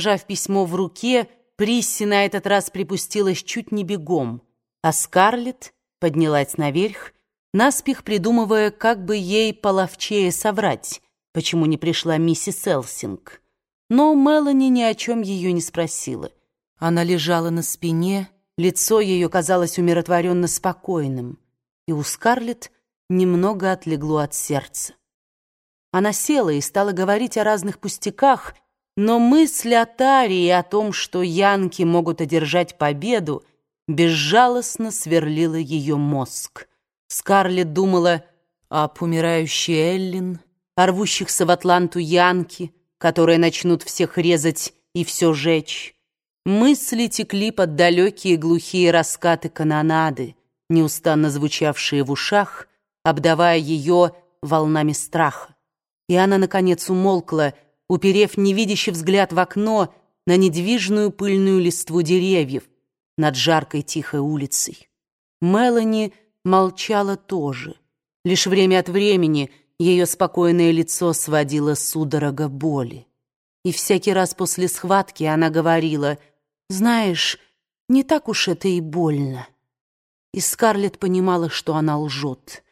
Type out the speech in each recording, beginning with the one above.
Зажав письмо в руке, Присси на этот раз припустилась чуть не бегом, а Скарлетт поднялась наверх, наспех придумывая, как бы ей половчее соврать, почему не пришла миссис Элсинг. Но Мелани ни о чем ее не спросила. Она лежала на спине, лицо ее казалось умиротворенно спокойным, и у Скарлетт немного отлегло от сердца. Она села и стала говорить о разных пустяках, но мысль о Таре и о том, что янки могут одержать победу, безжалостно сверлила ее мозг. Скарлетт думала об умирающей Эллин, о рвущихся в Атланту янки, которые начнут всех резать и все жечь. Мысли текли под далекие глухие раскаты канонады, неустанно звучавшие в ушах, обдавая ее волнами страха. И она, наконец, умолкла, уперев невидящий взгляд в окно на недвижную пыльную листву деревьев над жаркой тихой улицей. Мелани молчала тоже. Лишь время от времени ее спокойное лицо сводило судорога боли. И всякий раз после схватки она говорила, «Знаешь, не так уж это и больно». И Скарлетт понимала, что она лжет.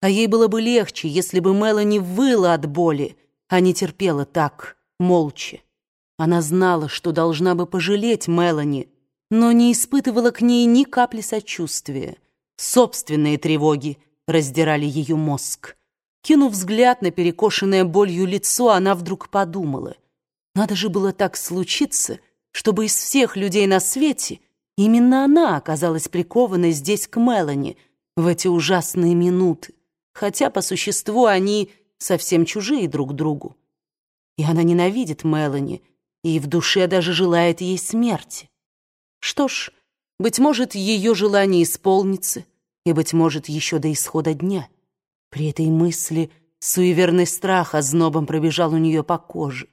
А ей было бы легче, если бы Мелани выла от боли, а не терпела так, молча. Она знала, что должна бы пожалеть Мелани, но не испытывала к ней ни капли сочувствия. Собственные тревоги раздирали ее мозг. Кинув взгляд на перекошенное болью лицо, она вдруг подумала, надо же было так случиться, чтобы из всех людей на свете именно она оказалась прикована здесь к Мелани в эти ужасные минуты, хотя по существу они совсем чужие друг другу. И она ненавидит Мелани, и в душе даже желает ей смерти. Что ж, быть может, ее желание исполнится, и, быть может, еще до исхода дня. При этой мысли суеверный страх ознобом пробежал у нее по коже.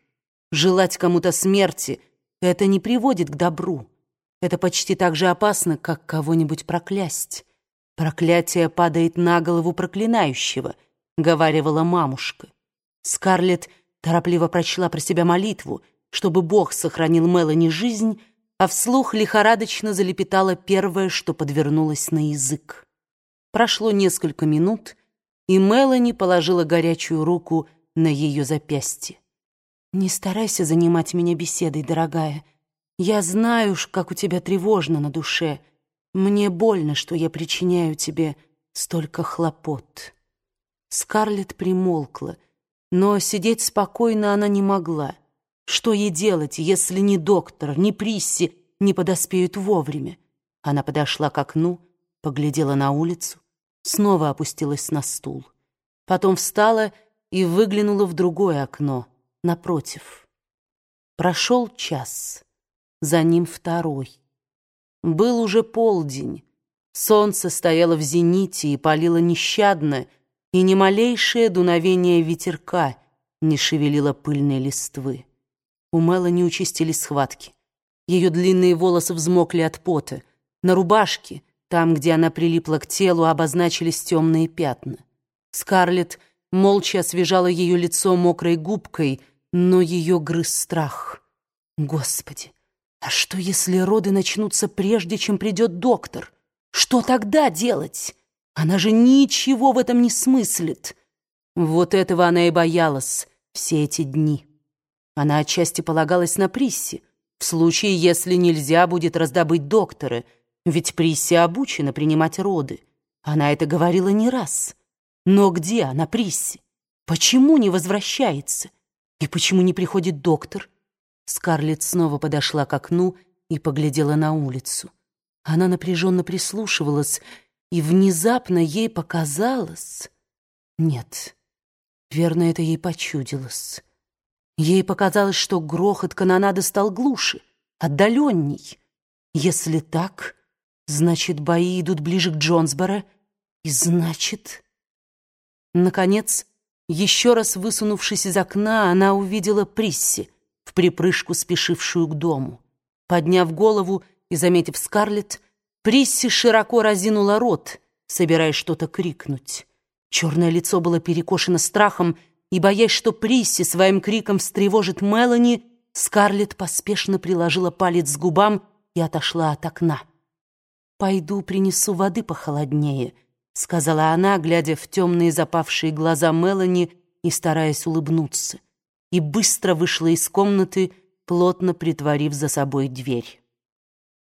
Желать кому-то смерти — это не приводит к добру. Это почти так же опасно, как кого-нибудь проклясть. Проклятие падает на голову проклинающего —— говаривала мамушка. Скарлетт торопливо прочла про себя молитву, чтобы Бог сохранил Мелани жизнь, а вслух лихорадочно залепетала первое, что подвернулось на язык. Прошло несколько минут, и Мелани положила горячую руку на ее запястье. «Не старайся занимать меня беседой, дорогая. Я знаю, как у тебя тревожно на душе. Мне больно, что я причиняю тебе столько хлопот». Скарлетт примолкла, но сидеть спокойно она не могла. Что ей делать, если ни доктор, ни Присси не подоспеют вовремя? Она подошла к окну, поглядела на улицу, снова опустилась на стул. Потом встала и выглянула в другое окно, напротив. Прошел час, за ним второй. Был уже полдень. Солнце стояло в зените и палило нещадно, и ни малейшее дуновение ветерка не шевелило пыльной листвы. У Мелани участились схватки. Ее длинные волосы взмокли от пота. На рубашке, там, где она прилипла к телу, обозначились темные пятна. Скарлетт молча освежала ее лицо мокрой губкой, но ее грыз страх. Господи, а что, если роды начнутся прежде, чем придет доктор? Что тогда делать? Она же ничего в этом не смыслит. Вот этого она и боялась все эти дни. Она отчасти полагалась на Присси, в случае, если нельзя будет раздобыть доктора, ведь Присси обучена принимать роды. Она это говорила не раз. Но где она, Присси? Почему не возвращается? И почему не приходит доктор? Скарлетт снова подошла к окну и поглядела на улицу. Она напряженно прислушивалась, и внезапно ей показалось... Нет, верно, это ей почудилось. Ей показалось, что грохот канонады стал глуше, отдаленней. Если так, значит, бои идут ближе к Джонсборо, и значит... Наконец, еще раз высунувшись из окна, она увидела Присси, в припрыжку спешившую к дому. Подняв голову и заметив Скарлетт, Присси широко разинула рот, собираясь что-то крикнуть. Черное лицо было перекошено страхом, и, боясь, что Присси своим криком встревожит Мелани, Скарлетт поспешно приложила палец к губам и отошла от окна. «Пойду принесу воды похолоднее», — сказала она, глядя в темные запавшие глаза Мелани и стараясь улыбнуться, и быстро вышла из комнаты, плотно притворив за собой дверь.